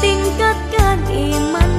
tingkatkan iman